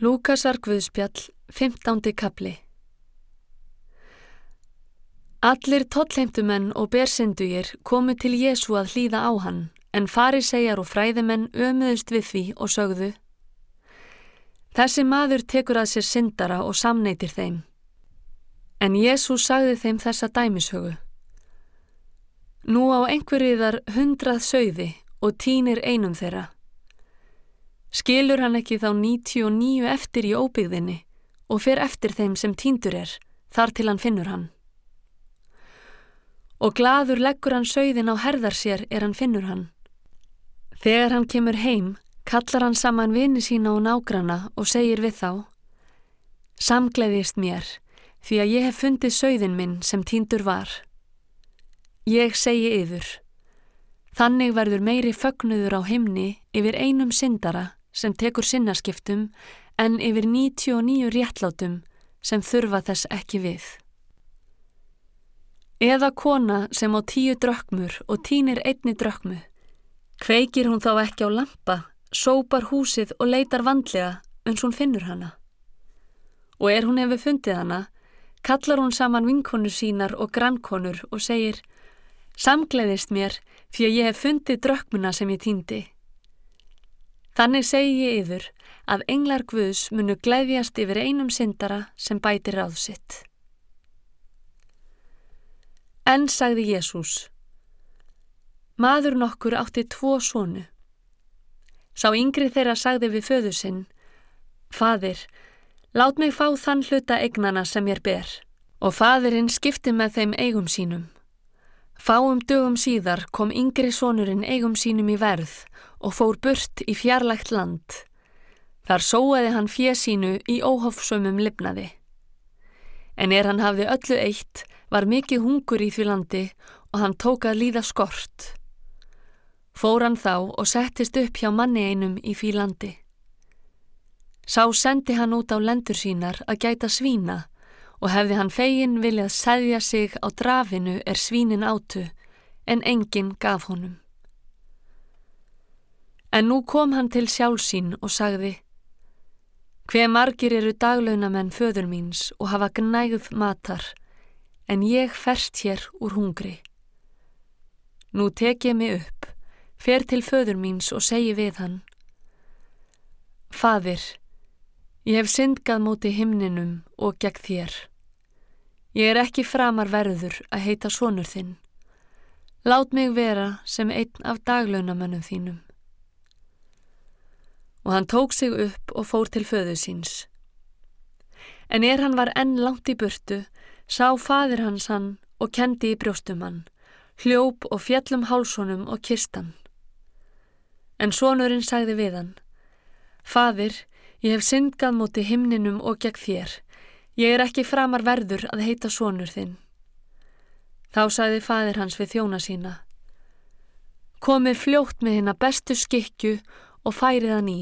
Lúkasar Guðspjall, 15. kapli Allir tollheimtumenn og bersindugir komu til Jésu að hlýða á hann, en farisegjar og fræðimenn ömuðust við því og sögðu Þessi maður tekur að sér syndara og samneitir þeim. En Jésu sagði þeim þessa dæmishögu. Nú á einhverjiðar hundrað sögði og tínir einum þeirra. Skilur hann ekki þá 99 eftir í óbyggðinni og fer eftir þeim sem tíndur er, þar til hann finnur hann. Og gladur leggur hann sögðin á herðar sér er hann finnur hann. Þegar hann kemur heim, kallar hann saman vini sína og nágrana og segir við þá Samgleðist mér, því að ég hef fundið sögðin minn sem tíndur var. Ég segi yfir. Þannig verður meiri fögnuður á himni yfir einum syndara sem tekur sinnaskiptum en yfir 99 réttlátum sem þurfa þess ekki við. Eða kona sem á tíu drökmur og tínir einni drökmu. Kveikir hún þá ekki á lampa, sópar húsið og leitar vandlega uns hún finnur hana. Og er hún hefur fundið hana, kallar hún saman vinkonur sínar og grannkonur og segir Samgleðist mér fyrir ég hef fundið drökmuna sem ég týndi. Þannig segi ég yfir að englar Guðs munu gleðjast yfir einum syndara sem bætir ráð sitt. En sagði Jésús, maður nokkur átti tvo sónu. Sá yngri þeirra sagði við föðu sinn, Fadir, lát mig fá þann hluta eignana sem ég ber og fadirinn skipti með þeim eigum sínum. Fáum dögum síðar kom yngri sónurinn eigum sínum í verð og fór burt í fjarlægt land. Þar sóaði hann fjesínu í óhofsumum lifnaði. En er hann hafði öllu eitt, var mikið hungur í því landi og hann tók að líða skort. Fór hann þá og settist upp hjá manni einum í því landi. Sá sendi hann út á lendur sínar að gæta svína og hefði hann fegin viljað segja sig á drafinu er svínin átu en enginn gaf honum. En nú kom hann til sjálfsín og sagði Hve margir eru daglaunamenn föður míns og hafa gnægð matar, en ég ferst hér úr hungri. Nú tek ég mig upp, fer til föður míns og segi við hann Fadir, ég hef syndgað móti himninum og gegn þér. Ég er ekki framar verður að heita sonur þinn. Lát mig vera sem einn af daglaunamennum þínum og hann tók sig upp og fór til föðu síns. En er hann var enn langt í burtu, sá fadir hans hann og kendi í brjóstum hann, hljóp og fjallum hálsónum og kistan. En sonurinn sagði við hann, Fadir, ég hef syndgað móti himninum og gegn þér, ég er ekki framar verður að heita sonur þinn. Þá sagði fadir hans við þjóna sína, komið fljótt með hérna bestu skikju og færið hann í,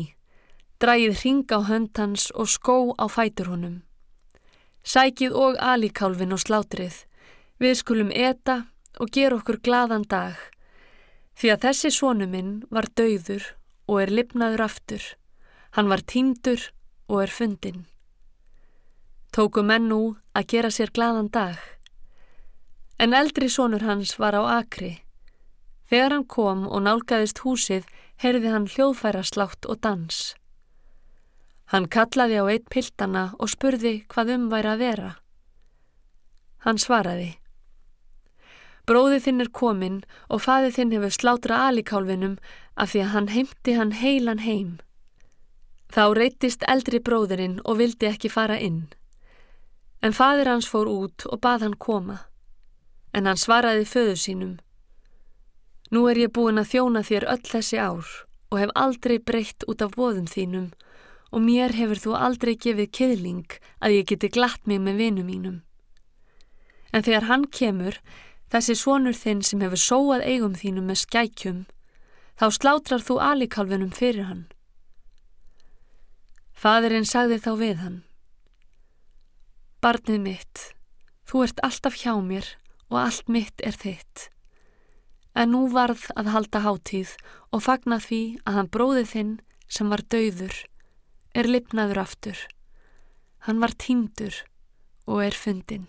drægið ring á hönd hans og skó á fætur honum. Sækið og alikálfin og slátrið, við skulum eta og gera okkur gladan dag, því að þessi sónu minn var dauður og er lipnaður aftur, hann var týndur og er fundin. Tóku menn nú að gera sér gladan dag, en eldri sónur hans var á akri. Þegar hann kom og nálgæðist húsið, heyrði hann hljóðfæra slátt og dans. Hann kallaði á eitt piltana og spurði hvað um væri að vera. Hann svaraði. Bróði þinn er komin og faði þinn hefur slátra alikálfinum af því að hann heimti hann heilan heim. Þá reytist eldri bróðurinn og vildi ekki fara inn. En fadir hans fór út og bað hann koma. En hann svaraði föðu sínum. Nú er ég búin að þjóna þér öll þessi ár og hef aldrei breytt út af bóðum þínum og mér hefur þú aldrei gefið kiðling að ég geti glatt mig með vinu mínum. En þegar hann kemur, þessi svonur þinn sem hefur sóað eigum þínum með skækjum, þá slátrar þú alikalvinum fyrir hann. Fadurinn sagði þá við hann. Barnið mitt, þú ert alltaf hjá mér og allt mitt er þitt en nú varð að halda hátíð og fagna því að hann bróði þinn sem var dauður er lipnaður aftur. Hann var týndur og er fundin.